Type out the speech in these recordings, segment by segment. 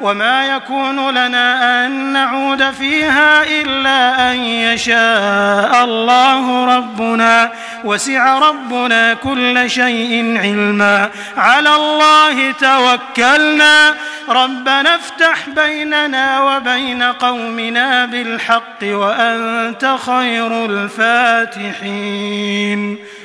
وما يكون لنا أن نعود فيها إلا أن يشاء الله ربنا وسع ربنا كل شيء علما على الله توكلنا ربنا افتح بيننا وبين قومنا بالحق وأنت خير الفاتحين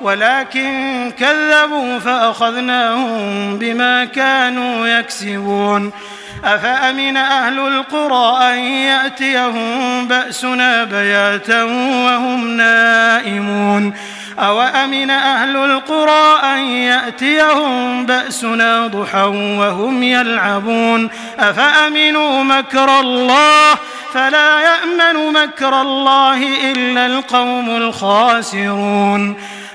ولكن كذبوا فأخذناهم بما كانوا يكسبون. أفأمن أهل القرى أن يأتيهم بأسنا بياتا وهم نائمون؟ أو أمن أهل القرى أن يأتيهم بأسنا ضحى وهم يلعبون؟ أفأمنوا مكر الله؟ فلا يأمن مكر الله إلا القوم الخاسرون.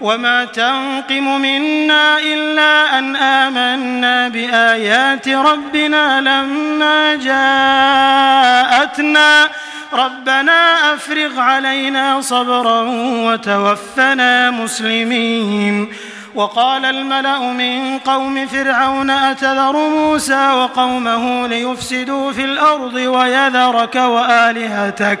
وما تنقم منا إلا أن آمنا بآيات ربنا لما جاءتنا ربنا أفرغ علينا صبرا وتوفنا مسلمين وقال الملأ من قوم فرعون أتذر موسى وقومه ليفسدوا في الأرض ويذرك وآلهتك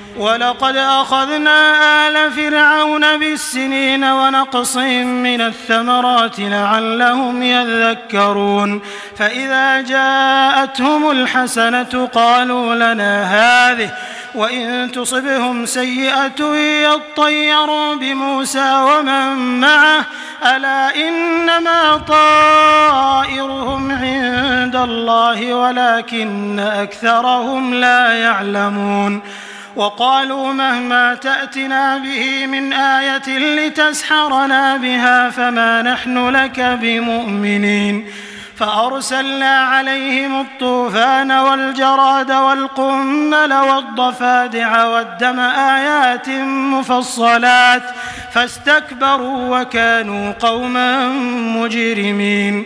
وَلَقَدْ أَخَذْنَا آلَ فِرْعَوْنَ بِالسِّنِينَ وَنَقْصٍ مِّنَ الثَّمَرَاتِ لَعَلَّهُمْ يَذَّكَّرُونَ فَإِذَا جَاءَتْهُمُ الْحَسَنَةُ قَالُوا لَنَا هَٰذِهِ وَإِن تُصِبْهُمْ سَيِّئَةٌ يَطَّيَّرُوا بِمُوسَىٰ وَمَن مَّعَهُ أَلَا إِنَّمَا طَائِرُهُمْ عِندَ اللَّهِ وَلَٰكِنَّ أَكْثَرَهُمْ لَا يَعْلَمُونَ وقالوا مهما تأتنا به من آية لتسحرنا بها فما نحن لك بمؤمنين فأرسلنا عليهم الطوفان والجراد والقنل والضفادع والدم آيات مفصلات فاستكبروا وكانوا قوما مجرمين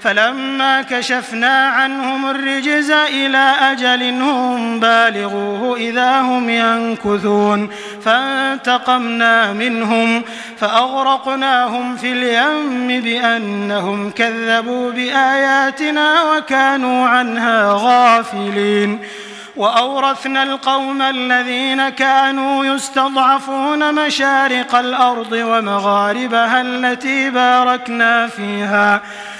فلما كشفنا عنهم الرجز إلى أجل هم بالغوه إذا هم ينكثون فانتقمنا منهم فأغرقناهم في اليم بأنهم كذبوا بآياتنا وكانوا عنها غافلين. وأورثنا القوم الذين كانوا يستضعفون مشارق الأرض ومغاربها التي باركنا فيها.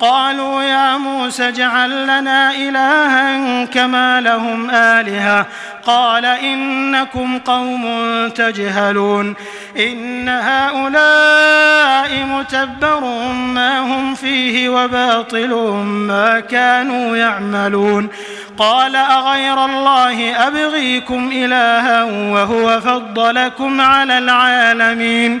قالوا يا موسى اجعل لنا إلها كما لهم آلهة. قال إنكم قوم تجهلون. إن هؤلاء متبروا ما هم فيه وباطلوا ما كانوا يعملون. قال أغير الله أبغيكم إلها وهو فضلكم على العالمين.